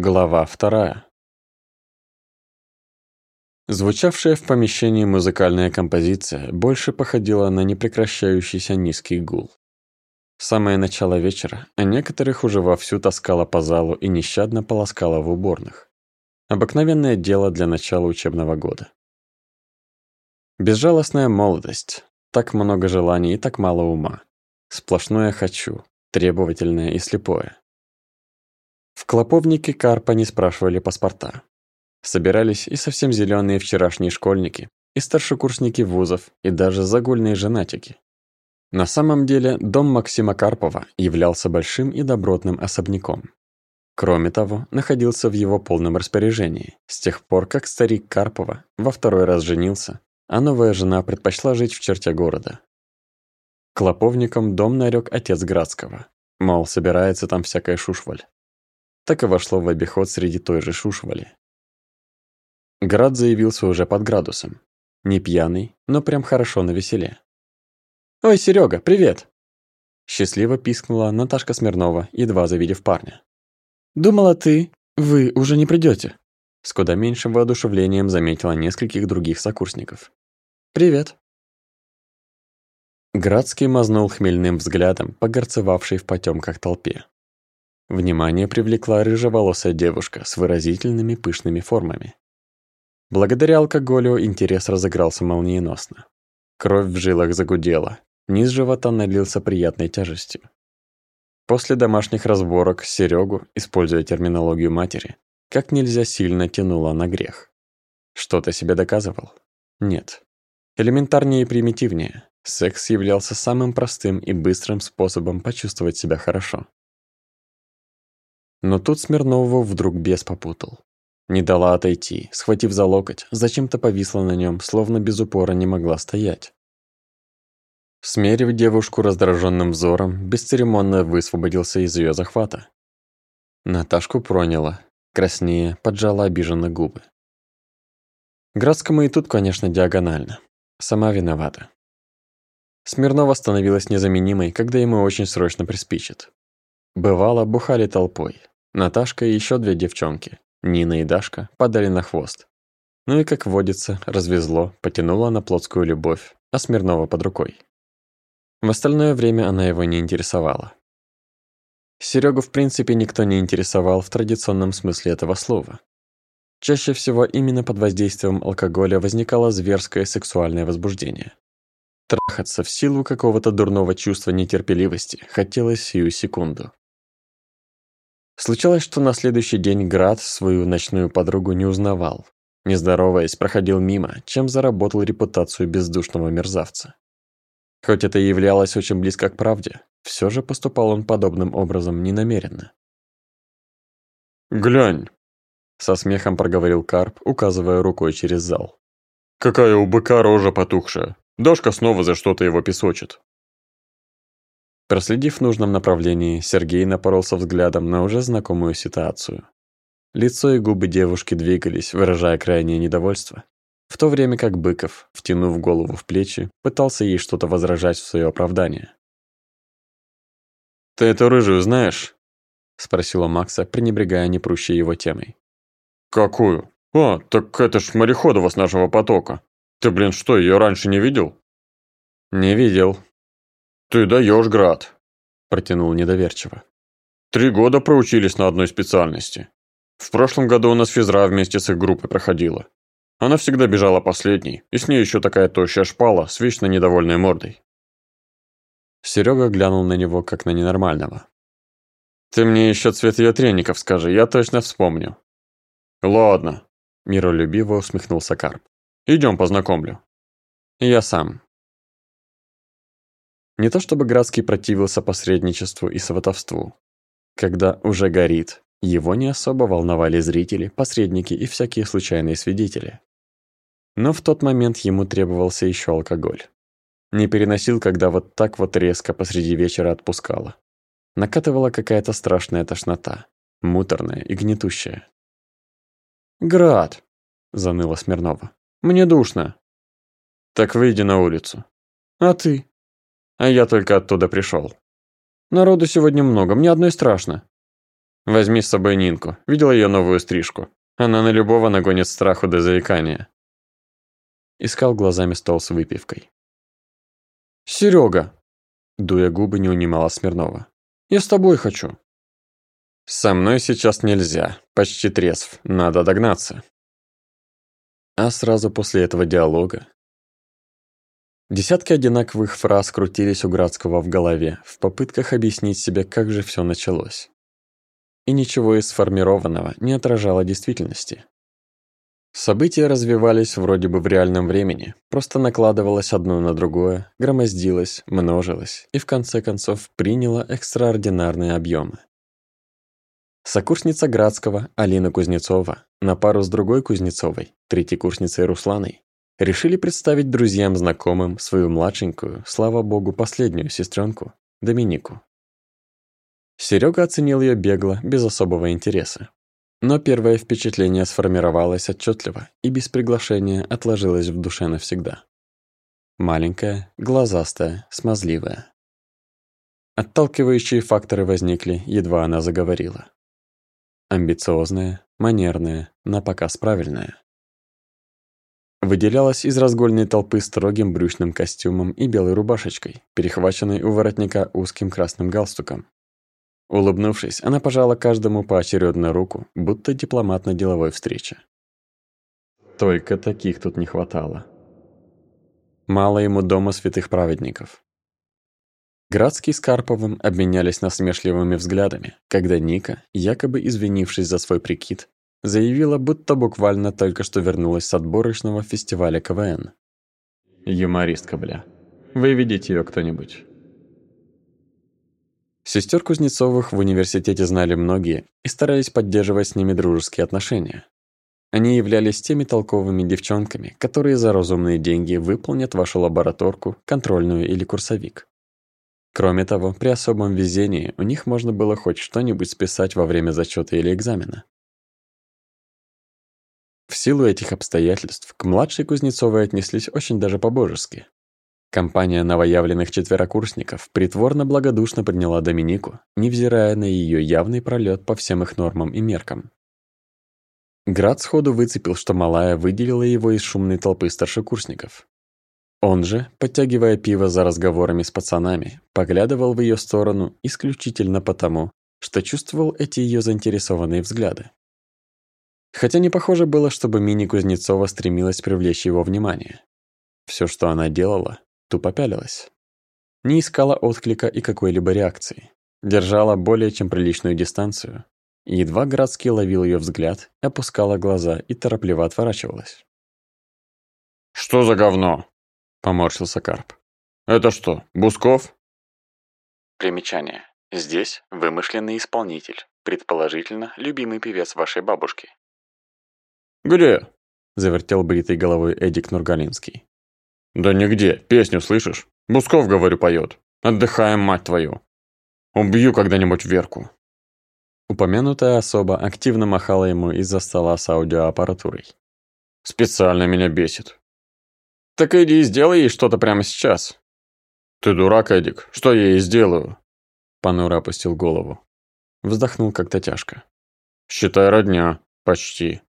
Глава вторая. Звучавшая в помещении музыкальная композиция больше походила на непрекращающийся низкий гул. Самое начало вечера, а некоторых уже вовсю таскала по залу и нещадно полоскала в уборных. Обыкновенное дело для начала учебного года. Безжалостная молодость, так много желаний и так мало ума. Сплошное «хочу», требовательное и слепое. В клоповнике Карпа не спрашивали паспорта. Собирались и совсем зеленые вчерашние школьники, и старшекурсники вузов, и даже загульные женатики. На самом деле, дом Максима Карпова являлся большим и добротным особняком. Кроме того, находился в его полном распоряжении, с тех пор, как старик Карпова во второй раз женился, а новая жена предпочла жить в черте города. Клоповником дом нарек отец Градского, мол, собирается там всякая шушваль так и вошло в обиход среди той же шушвали. Град заявился уже под градусом. Не пьяный, но прям хорошо на веселе. «Ой, Серега, привет!» Счастливо пискнула Наташка Смирнова, едва завидев парня. «Думала ты, вы уже не придете. С куда меньшим воодушевлением заметила нескольких других сокурсников. «Привет!» Градский мазнул хмельным взглядом по горцевавшей в потемках толпе. Внимание привлекла рыжеволосая девушка с выразительными пышными формами. Благодаря алкоголю интерес разыгрался молниеносно. Кровь в жилах загудела, низ живота налился приятной тяжестью. После домашних разборок Серегу, используя терминологию матери, как нельзя сильно тянуло на грех. Что-то себе доказывал? Нет. Элементарнее и примитивнее. Секс являлся самым простым и быстрым способом почувствовать себя хорошо. Но тут Смирнову вдруг бес попутал. Не дала отойти, схватив за локоть, зачем-то повисла на нем, словно без упора не могла стоять. Смерив девушку раздраженным взором, бесцеремонно высвободился из ее захвата. Наташку проняла, краснее, поджала обиженно губы. Градскому и тут, конечно, диагонально. Сама виновата. Смирнова становилась незаменимой, когда ему очень срочно приспичит. Бывало, бухали толпой. Наташка и еще две девчонки, Нина и Дашка, падали на хвост. Ну и, как водится, развезло, потянуло на плотскую любовь, а Смирнова под рукой. В остальное время она его не интересовала. Серегу в принципе никто не интересовал в традиционном смысле этого слова. Чаще всего именно под воздействием алкоголя возникало зверское сексуальное возбуждение. Трахаться в силу какого-то дурного чувства нетерпеливости хотелось сию секунду. Случалось, что на следующий день Град свою ночную подругу не узнавал. Не здороваясь, проходил мимо, чем заработал репутацию бездушного мерзавца. Хоть это и являлось очень близко к правде, все же поступал он подобным образом ненамеренно. «Глянь!» — со смехом проговорил Карп, указывая рукой через зал. «Какая у быка рожа потухшая! Дашка снова за что-то его песочит!» Проследив в нужном направлении, Сергей напоролся взглядом на уже знакомую ситуацию. Лицо и губы девушки двигались, выражая крайнее недовольство, в то время как Быков, втянув голову в плечи, пытался ей что-то возражать в свое оправдание. «Ты эту рыжую знаешь?» — спросила Макса, пренебрегая непрущей его темой. «Какую? А, так это ж мореходова с нашего потока. Ты, блин, что, ее раньше не видел?» «Не видел», «Ты даешь, Град», – протянул недоверчиво. «Три года проучились на одной специальности. В прошлом году у нас физра вместе с их группой проходила. Она всегда бежала последней, и с ней еще такая тощая шпала с вечно недовольной мордой». Серега глянул на него, как на ненормального. «Ты мне еще цвет ее треников скажи, я точно вспомню». «Ладно», – миролюбиво усмехнулся Карп. «Идем познакомлю». «Я сам», не то чтобы Градский противился посредничеству и сватовству. Когда уже горит, его не особо волновали зрители, посредники и всякие случайные свидетели. Но в тот момент ему требовался еще алкоголь. Не переносил, когда вот так вот резко посреди вечера отпускало. Накатывала какая-то страшная тошнота, муторная и гнетущая. «Град!» – заныла Смирнова. «Мне душно». «Так выйди на улицу». «А ты?» А я только оттуда пришел. Народу сегодня много, мне одной страшно. Возьми с собой Нинку. Видел ее новую стрижку? Она на любого нагонит страху до заикания. Искал глазами стол с выпивкой. Серега, дуя губы, не унимала Смирнова. Я с тобой хочу. Со мной сейчас нельзя. Почти трезв. Надо догнаться. А сразу после этого диалога Десятки одинаковых фраз крутились у Градского в голове в попытках объяснить себе, как же все началось. И ничего из сформированного не отражало действительности. События развивались вроде бы в реальном времени, просто накладывалось одно на другое, громоздилось, множилось и в конце концов приняло экстраординарные объемы. Сокурсница Градского, Алина Кузнецова, на пару с другой Кузнецовой, третьекурсницей Русланой, решили представить друзьям-знакомым свою младшенькую, слава богу, последнюю сестренку, Доминику. Серега оценил ее бегло, без особого интереса. Но первое впечатление сформировалось отчетливо и без приглашения отложилось в душе навсегда. Маленькая, глазастая, смазливая. Отталкивающие факторы возникли, едва она заговорила. Амбициозная, манерная, на показ правильная. Выделялась из разгольной толпы строгим брючным костюмом и белой рубашечкой, перехваченной у воротника узким красным галстуком. Улыбнувшись, она пожала каждому поочередно руку, будто дипломат на деловой встрече. Только таких тут не хватало. Мало ему дома святых праведников. Градский с Карповым обменялись насмешливыми взглядами, когда Ника, якобы извинившись за свой прикид, заявила, будто буквально только что вернулась с отборочного фестиваля КВН. Юмористка, бля. Выведите ее кто-нибудь. Сестер Кузнецовых в университете знали многие и старались поддерживать с ними дружеские отношения. Они являлись теми толковыми девчонками, которые за разумные деньги выполнят вашу лабораторку, контрольную или курсовик. Кроме того, при особом везении у них можно было хоть что-нибудь списать во время зачета или экзамена. В силу этих обстоятельств к младшей Кузнецовой отнеслись очень даже по-божески. Компания новоявленных четверокурсников притворно благодушно приняла Доминику, невзирая на ее явный пролет по всем их нормам и меркам. Град сходу выцепил, что малая выделила его из шумной толпы старшекурсников. Он же, подтягивая пиво за разговорами с пацанами, поглядывал в ее сторону исключительно потому, что чувствовал эти ее заинтересованные взгляды. Хотя не похоже было, чтобы Мини Кузнецова стремилась привлечь его внимание. Все, что она делала, тупо пялилась. Не искала отклика и какой-либо реакции. Держала более чем приличную дистанцию. Едва Градский ловил ее взгляд, опускала глаза и торопливо отворачивалась. «Что за говно?» – поморщился Карп. «Это что, Бусков?» Примечание. Здесь вымышленный исполнитель, предположительно, любимый певец вашей бабушки. «Где?» – завертел бритой головой Эдик Нургалинский. «Да нигде. Песню слышишь? Бусков, говорю, поет. Отдыхаем, мать твою. Убью когда-нибудь Верку». Упомянутая особа активно махала ему из-за стола с аудиоаппаратурой. «Специально меня бесит». «Так иди и сделай ей что-то прямо сейчас». «Ты дурак, Эдик. Что я ей сделаю?» Понуро опустил голову. Вздохнул как-то тяжко. «Считай родня. Почти».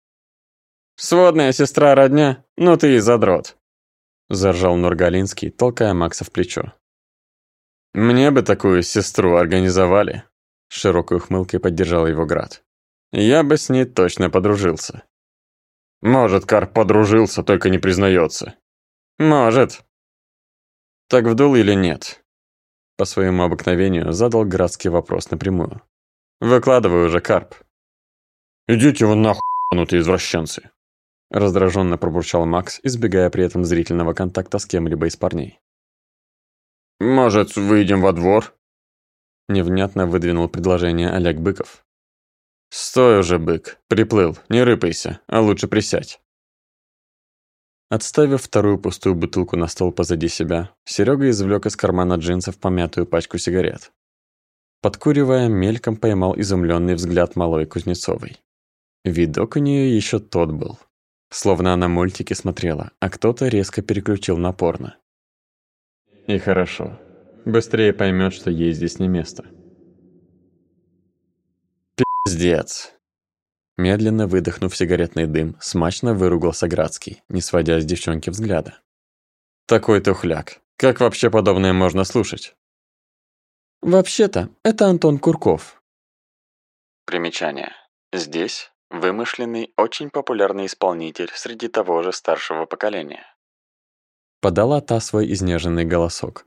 «Сводная сестра родня? Ну ты и задрот!» Заржал Нургалинский, толкая Макса в плечо. «Мне бы такую сестру организовали!» Широкой ухмылкой поддержал его Град. «Я бы с ней точно подружился». «Может, Карп подружился, только не признается». «Может». «Так вдул или нет?» По своему обыкновению задал Градский вопрос напрямую. «Выкладывай уже, Карп». «Идите вы нахуй, извращенцы!» Раздраженно пробурчал Макс, избегая при этом зрительного контакта с кем-либо из парней. «Может, выйдем во двор?» Невнятно выдвинул предложение Олег Быков. «Стой уже, бык, приплыл, не рыпайся, а лучше присядь». Отставив вторую пустую бутылку на стол позади себя, Серега извлек из кармана джинсов помятую пачку сигарет. Подкуривая, мельком поймал изумленный взгляд малой Кузнецовой. Видок у нее еще тот был. Словно она мультики смотрела, а кто-то резко переключил на порно. И хорошо. Быстрее поймет, что ей здесь не место. пиздец. Медленно выдохнув сигаретный дым, смачно выругался Градский, не сводя с девчонки взгляда. Такой тухляк. Как вообще подобное можно слушать? Вообще-то, это Антон Курков. Примечание. Здесь вымышленный, очень популярный исполнитель среди того же старшего поколения. Подала та свой изнеженный голосок.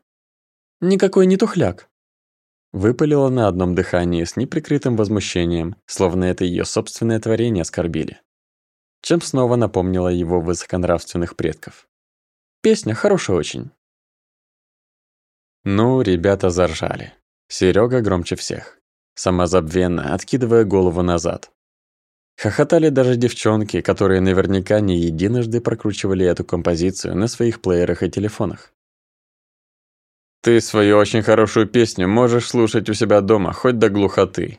Никакой не тухляк. Выпалила на одном дыхании с неприкрытым возмущением, словно это ее собственное творение оскорбили. Чем снова напомнила его высоконравственных предков. Песня хорошая очень. Ну, ребята заржали. Серега громче всех, самозабвенно откидывая голову назад. Хохотали даже девчонки, которые наверняка не единожды прокручивали эту композицию на своих плеерах и телефонах. «Ты свою очень хорошую песню можешь слушать у себя дома, хоть до глухоты»,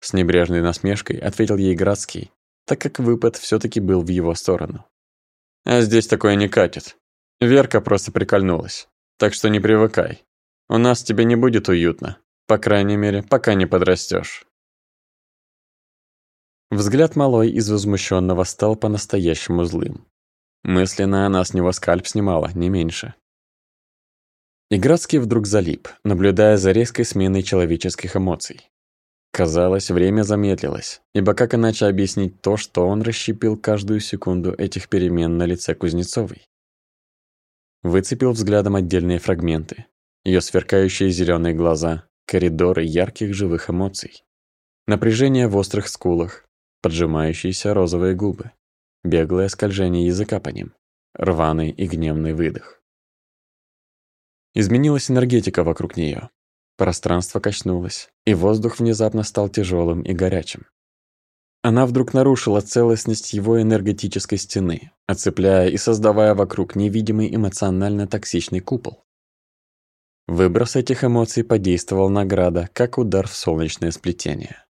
с небрежной насмешкой ответил ей Градский, так как выпад все таки был в его сторону. «А здесь такое не катит. Верка просто прикольнулась, так что не привыкай. У нас тебе не будет уютно. По крайней мере, пока не подрастешь. Взгляд малой из возмущенного стал по-настоящему злым. Мысленно она с него скальп снимала, не меньше. Иградский вдруг залип, наблюдая за резкой сменой человеческих эмоций. Казалось, время замедлилось, ибо как иначе объяснить то, что он расщепил каждую секунду этих перемен на лице Кузнецовой? Выцепил взглядом отдельные фрагменты, ее сверкающие зеленые глаза, коридоры ярких живых эмоций. Напряжение в острых скулах, поджимающиеся розовые губы, беглое скольжение языка по ним, рваный и гневный выдох. Изменилась энергетика вокруг нее. Пространство качнулось, и воздух внезапно стал тяжелым и горячим. Она вдруг нарушила целостность его энергетической стены, оцепляя и создавая вокруг невидимый эмоционально токсичный купол. Выброс этих эмоций подействовал на Града, как удар в солнечное сплетение.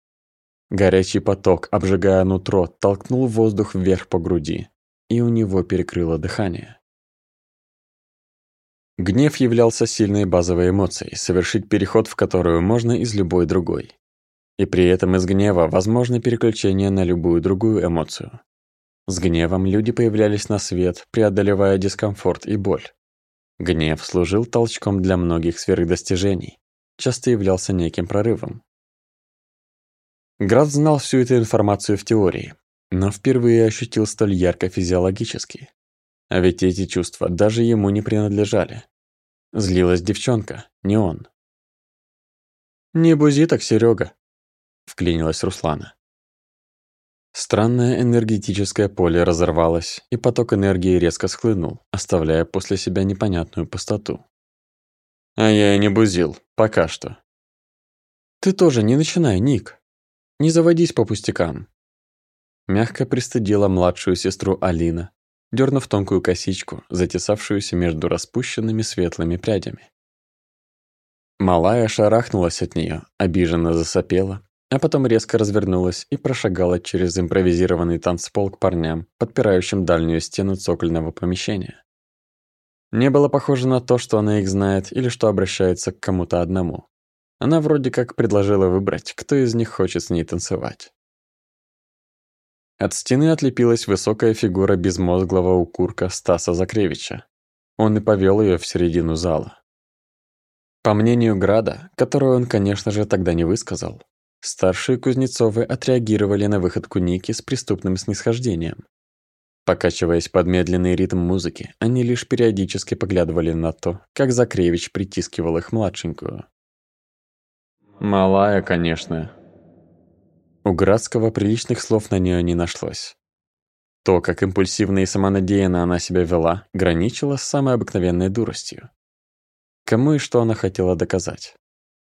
Горячий поток, обжигая нутро, толкнул воздух вверх по груди, и у него перекрыло дыхание. Гнев являлся сильной базовой эмоцией, совершить переход в которую можно из любой другой. И при этом из гнева возможно переключение на любую другую эмоцию. С гневом люди появлялись на свет, преодолевая дискомфорт и боль. Гнев служил толчком для многих сверхдостижений, часто являлся неким прорывом. Граф знал всю эту информацию в теории, но впервые ощутил столь ярко физиологически. А ведь эти чувства даже ему не принадлежали. Злилась девчонка, не он. «Не бузи так, Серега, вклинилась Руслана. Странное энергетическое поле разорвалось, и поток энергии резко схлынул, оставляя после себя непонятную пустоту. А я и не бузил, пока что. Ты тоже не начинай, Ник. Не заводись по пустякам. Мягко пристыдила младшую сестру Алина, дернув тонкую косичку, затесавшуюся между распущенными светлыми прядями. Малая шарахнулась от нее, обиженно засопела, а потом резко развернулась и прошагала через импровизированный танцпол к парням, подпирающим дальнюю стену цокольного помещения. Не было похоже на то, что она их знает или что обращается к кому-то одному. Она вроде как предложила выбрать, кто из них хочет с ней танцевать. От стены отлепилась высокая фигура безмозглого укурка Стаса Закревича. Он и повел ее в середину зала. По мнению Града, которую он, конечно же, тогда не высказал, Старшие Кузнецовы отреагировали на выходку Ники с преступным снисхождением. Покачиваясь под медленный ритм музыки, они лишь периодически поглядывали на то, как Закревич притискивал их младшенькую. Малая, конечно. У Градского приличных слов на нее не нашлось. То, как импульсивно и самонадеянно она себя вела, граничило с самой обыкновенной дуростью. Кому и что она хотела доказать?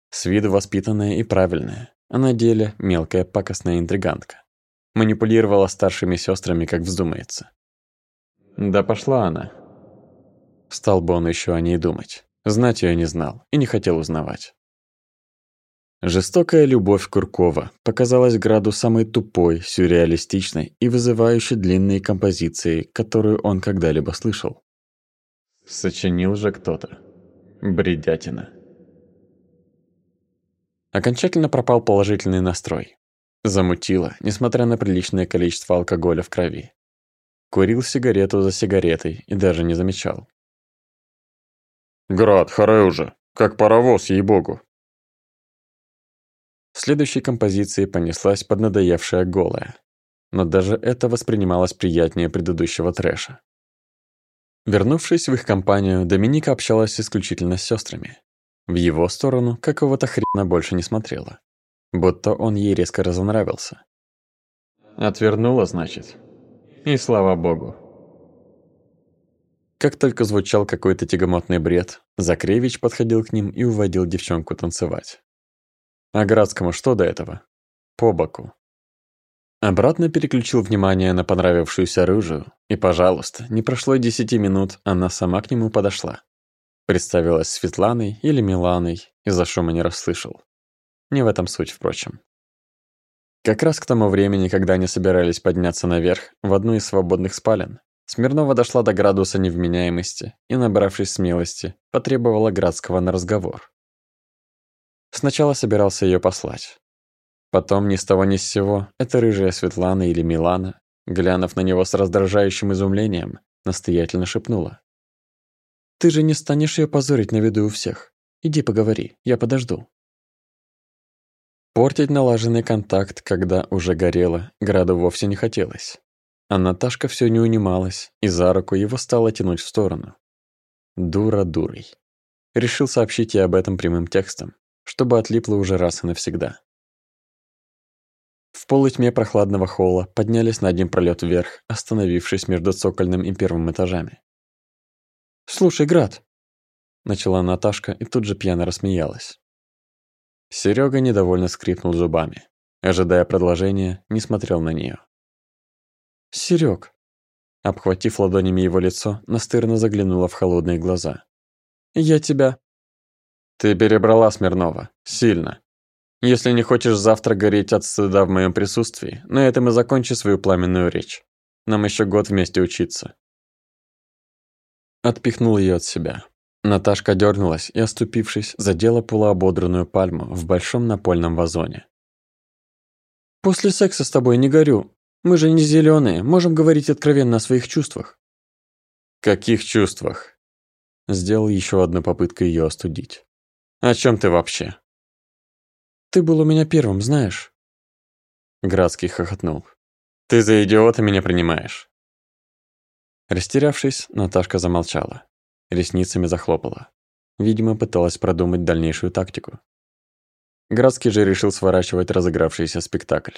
С виду воспитанная и правильная, а на деле мелкая пакостная интригантка. Манипулировала старшими сестрами, как вздумается. Да пошла она. Стал бы он еще о ней думать. Знать ее не знал и не хотел узнавать. Жестокая любовь Куркова показалась Граду самой тупой, сюрреалистичной и вызывающей длинные композиции, которую он когда-либо слышал. Сочинил же кто-то. Бредятина. Окончательно пропал положительный настрой. Замутило, несмотря на приличное количество алкоголя в крови. Курил сигарету за сигаретой и даже не замечал. «Град, харе уже! Как паровоз, ей-богу!» В следующей композиции понеслась поднадоевшая голая. Но даже это воспринималось приятнее предыдущего трэша. Вернувшись в их компанию, Доминика общалась исключительно с сестрами. В его сторону какого-то хрена больше не смотрела. Будто он ей резко разонравился. Отвернула, значит. И слава богу. Как только звучал какой-то тягомотный бред, Закревич подходил к ним и уводил девчонку танцевать. А Градскому что до этого? По боку. Обратно переключил внимание на понравившуюся рыжую, и, пожалуйста, не прошло и десяти минут, она сама к нему подошла. Представилась Светланой или Миланой, из-за шума не расслышал. Не в этом суть, впрочем. Как раз к тому времени, когда они собирались подняться наверх, в одну из свободных спален, Смирнова дошла до градуса невменяемости и, набравшись смелости, потребовала Градского на разговор. Сначала собирался ее послать. Потом ни с того ни с сего эта рыжая Светлана или Милана, глянув на него с раздражающим изумлением, настоятельно шепнула. «Ты же не станешь ее позорить на виду у всех. Иди поговори, я подожду». Портить налаженный контакт, когда уже горело, Граду вовсе не хотелось. А Наташка все не унималась, и за руку его стала тянуть в сторону. Дура дурой. Решил сообщить ей об этом прямым текстом, чтобы отлипло уже раз и навсегда. В полутьме прохладного холла поднялись на один пролет вверх, остановившись между цокольным и первым этажами. «Слушай, Град!» Начала Наташка и тут же пьяно рассмеялась. Серега недовольно скрипнул зубами. Ожидая продолжения, не смотрел на нее. Серег, Обхватив ладонями его лицо, настырно заглянула в холодные глаза. «Я тебя...» «Ты перебрала, Смирнова. Сильно. Если не хочешь завтра гореть от стыда в моем присутствии, на этом и закончи свою пламенную речь. Нам еще год вместе учиться». Отпихнул ее от себя. Наташка дернулась и, оступившись, задела полуободранную пальму в большом напольном вазоне. «После секса с тобой не горю. Мы же не зеленые, можем говорить откровенно о своих чувствах». «Каких чувствах?» Сделал еще одну попытку ее остудить. «О чем ты вообще?» «Ты был у меня первым, знаешь?» Градский хохотнул. «Ты за идиота меня принимаешь». Растерявшись, Наташка замолчала ресницами захлопала. Видимо, пыталась продумать дальнейшую тактику. Градский же решил сворачивать разыгравшийся спектакль.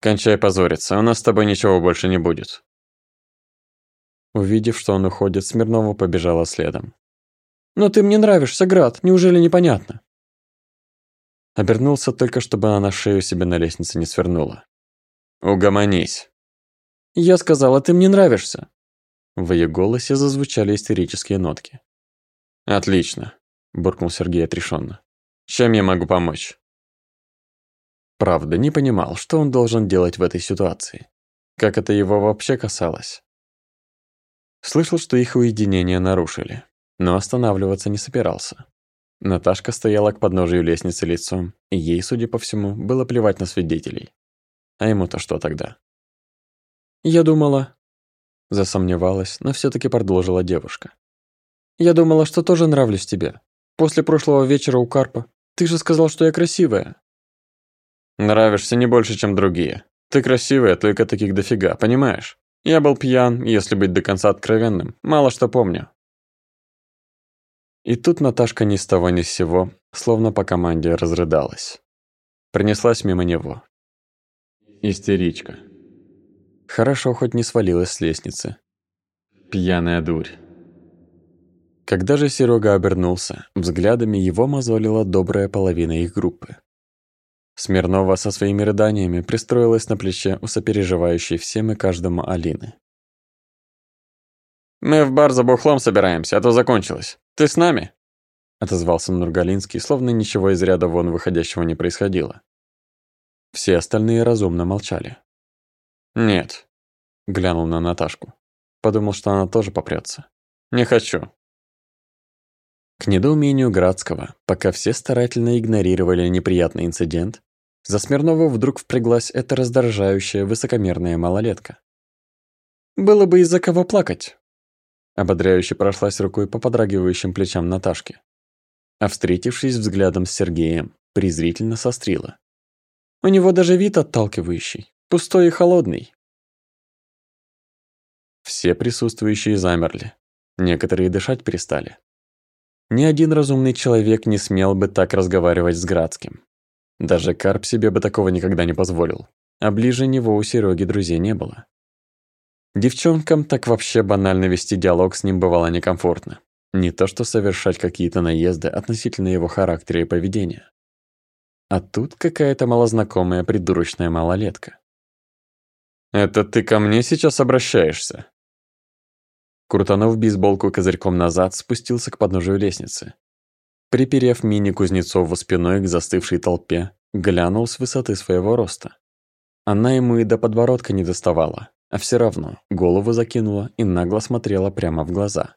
«Кончай позориться, у нас с тобой ничего больше не будет». Увидев, что он уходит, Смирнова побежала следом. «Но ты мне нравишься, Град, неужели непонятно?» Обернулся только, чтобы она шею себе на лестнице не свернула. «Угомонись». «Я сказала, ты мне нравишься». В ее голосе зазвучали истерические нотки. «Отлично», – буркнул Сергей отрешенно. «Чем я могу помочь?» Правда, не понимал, что он должен делать в этой ситуации. Как это его вообще касалось. Слышал, что их уединение нарушили, но останавливаться не собирался. Наташка стояла к подножию лестницы лицом, и ей, судя по всему, было плевать на свидетелей. А ему-то что тогда? «Я думала...» Засомневалась, но все таки продолжила девушка. «Я думала, что тоже нравлюсь тебе. После прошлого вечера у Карпа. Ты же сказал, что я красивая». «Нравишься не больше, чем другие. Ты красивая, только таких дофига, понимаешь? Я был пьян, если быть до конца откровенным, мало что помню». И тут Наташка ни с того ни с сего, словно по команде разрыдалась. Принеслась мимо него. Истеричка. Хорошо, хоть не свалилась с лестницы. Пьяная дурь. Когда же Серега обернулся, взглядами его мозолила добрая половина их группы. Смирнова со своими рыданиями пристроилась на плече у сопереживающей всем и каждому Алины. «Мы в бар за бухлом собираемся, а то закончилось. Ты с нами?» Отозвался Нургалинский, словно ничего из ряда вон выходящего не происходило. Все остальные разумно молчали. «Нет», — глянул на Наташку. Подумал, что она тоже попрется. «Не хочу». К недоумению Градского, пока все старательно игнорировали неприятный инцидент, За Смирнову вдруг впряглась эта раздражающая высокомерная малолетка. «Было бы из-за кого плакать!» Ободряюще прошлась рукой по подрагивающим плечам Наташки. А встретившись взглядом с Сергеем, презрительно сострила. «У него даже вид отталкивающий, пустой и холодный». Все присутствующие замерли. Некоторые дышать перестали. Ни один разумный человек не смел бы так разговаривать с Градским. Даже Карп себе бы такого никогда не позволил. А ближе него у Сереги друзей не было. Девчонкам так вообще банально вести диалог с ним бывало некомфортно. Не то что совершать какие-то наезды относительно его характера и поведения. А тут какая-то малознакомая придурочная малолетка. «Это ты ко мне сейчас обращаешься?» Крутанув бейсболку козырьком назад, спустился к подножию лестницы. Приперев мини-Кузнецову спиной к застывшей толпе, глянул с высоты своего роста. Она ему и до подбородка не доставала, а все равно голову закинула и нагло смотрела прямо в глаза.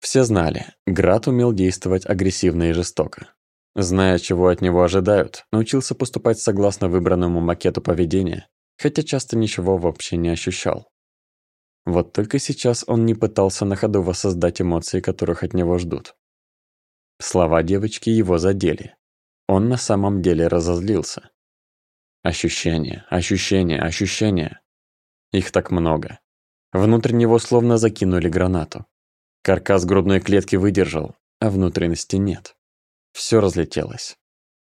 Все знали, Град умел действовать агрессивно и жестоко. Зная, чего от него ожидают, научился поступать согласно выбранному макету поведения, хотя часто ничего вообще не ощущал. Вот только сейчас он не пытался на ходу воссоздать эмоции, которых от него ждут. Слова девочки его задели. Он на самом деле разозлился. Ощущения, ощущения, ощущения. Их так много. Внутрь него словно закинули гранату. Каркас грудной клетки выдержал, а внутренности нет. Все разлетелось.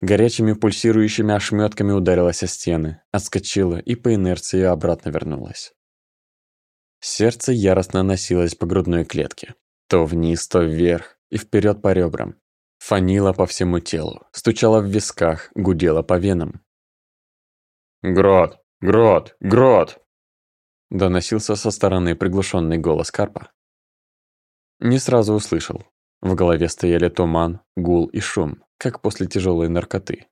Горячими пульсирующими ошметками ударилась о стены, отскочила и по инерции обратно вернулась. Сердце яростно носилось по грудной клетке. То вниз, то вверх, и вперед по ребрам. Фанило по всему телу, стучало в висках, гудело по венам. «Грот! Грот! Грот!» Доносился со стороны приглушенный голос Карпа. Не сразу услышал. В голове стояли туман, гул и шум, как после тяжелой наркоты.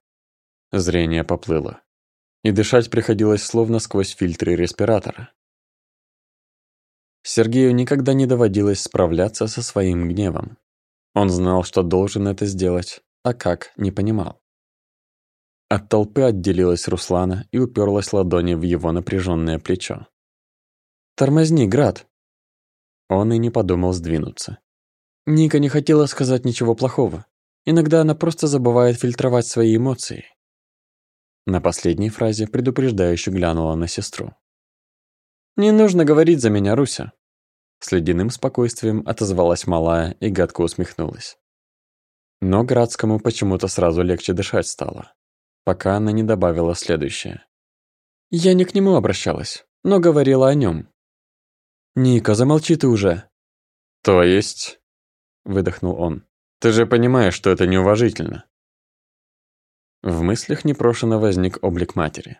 Зрение поплыло. И дышать приходилось словно сквозь фильтры респиратора. Сергею никогда не доводилось справляться со своим гневом. Он знал, что должен это сделать, а как, не понимал. От толпы отделилась Руслана и уперлась ладони в его напряженное плечо. «Тормозни, Град!» Он и не подумал сдвинуться. Ника не хотела сказать ничего плохого. Иногда она просто забывает фильтровать свои эмоции. На последней фразе предупреждающе глянула на сестру. «Не нужно говорить за меня, Руся. С ледяным спокойствием отозвалась малая и гадко усмехнулась. Но Градскому почему-то сразу легче дышать стало, пока она не добавила следующее. «Я не к нему обращалась, но говорила о нем. «Ника, замолчи ты уже!» «То есть?» – выдохнул он. «Ты же понимаешь, что это неуважительно!» В мыслях непрошено возник облик матери.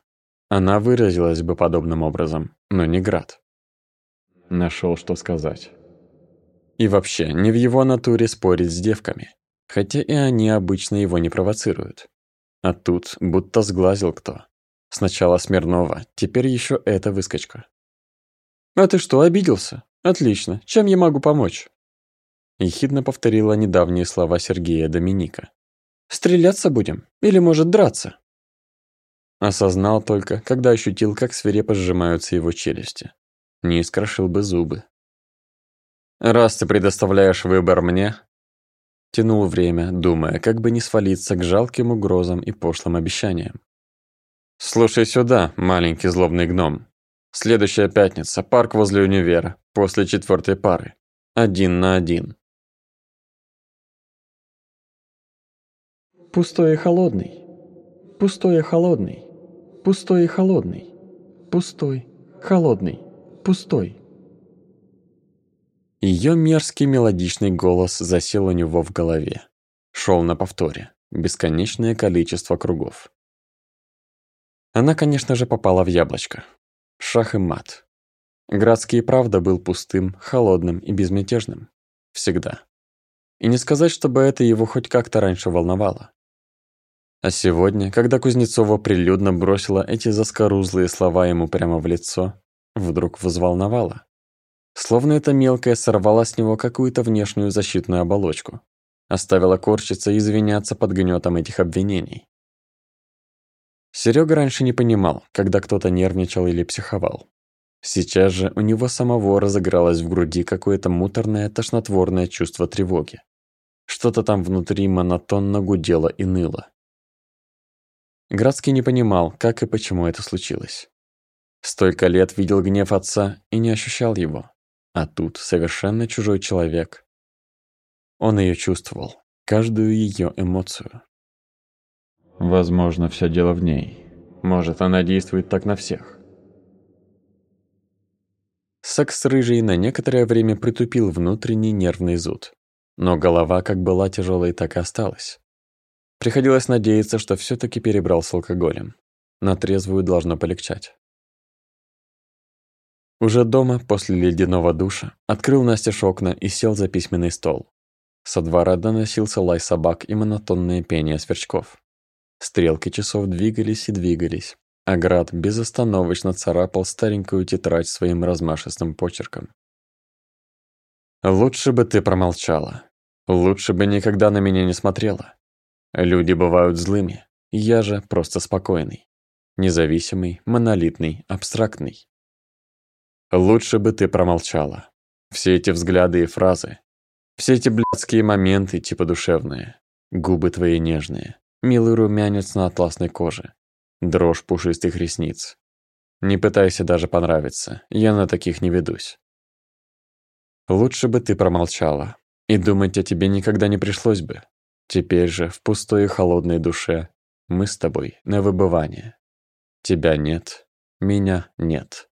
Она выразилась бы подобным образом, но не Град. Нашел, что сказать. И вообще, не в его натуре спорить с девками, хотя и они обычно его не провоцируют. А тут будто сглазил кто. Сначала Смирнова, теперь еще эта выскочка. «А ты что, обиделся? Отлично. Чем я могу помочь?» Ехидно повторила недавние слова Сергея Доминика. «Стреляться будем? Или, может, драться?» Осознал только, когда ощутил, как свирепо сжимаются его челюсти не искрошил бы зубы. «Раз ты предоставляешь выбор мне...» Тянул время, думая, как бы не свалиться к жалким угрозам и пошлым обещаниям. «Слушай сюда, маленький злобный гном. Следующая пятница, парк возле универа, после четвертой пары. Один на один». Пустой и холодный. Пустой и холодный. Пустой и холодный. Пустой, холодный пустой. Ее мерзкий мелодичный голос засел у него в голове. Шел на повторе. Бесконечное количество кругов. Она, конечно же, попала в яблочко. Шах и мат. Градский правда был пустым, холодным и безмятежным. Всегда. И не сказать, чтобы это его хоть как-то раньше волновало. А сегодня, когда Кузнецова прилюдно бросила эти заскорузлые слова ему прямо в лицо, вдруг взволновало. Словно эта мелкая сорвала с него какую-то внешнюю защитную оболочку. Оставила корчиться и извиняться под гнетом этих обвинений. Серега раньше не понимал, когда кто-то нервничал или психовал. Сейчас же у него самого разыгралось в груди какое-то муторное, тошнотворное чувство тревоги. Что-то там внутри монотонно гудело и ныло. Градский не понимал, как и почему это случилось. Столько лет видел гнев отца и не ощущал его. А тут совершенно чужой человек. Он ее чувствовал, каждую ее эмоцию. Возможно, все дело в ней. Может, она действует так на всех. Секс с рыжей на некоторое время притупил внутренний нервный зуд. Но голова как была тяжелой, так и осталась. Приходилось надеяться, что все таки перебрал с алкоголем. На трезвую должно полегчать. Уже дома, после ледяного душа, открыл Настя окна и сел за письменный стол. Со двора доносился лай собак и монотонное пение сверчков. Стрелки часов двигались и двигались, а Град безостановочно царапал старенькую тетрадь своим размашистым почерком. «Лучше бы ты промолчала. Лучше бы никогда на меня не смотрела. Люди бывают злыми, я же просто спокойный. Независимый, монолитный, абстрактный. Лучше бы ты промолчала. Все эти взгляды и фразы, все эти блядские моменты типа душевные, губы твои нежные, милый румянец на атласной коже, дрожь пушистых ресниц. Не пытайся даже понравиться, я на таких не ведусь. Лучше бы ты промолчала, и думать о тебе никогда не пришлось бы. Теперь же в пустой и холодной душе мы с тобой на выбывание. Тебя нет, меня нет.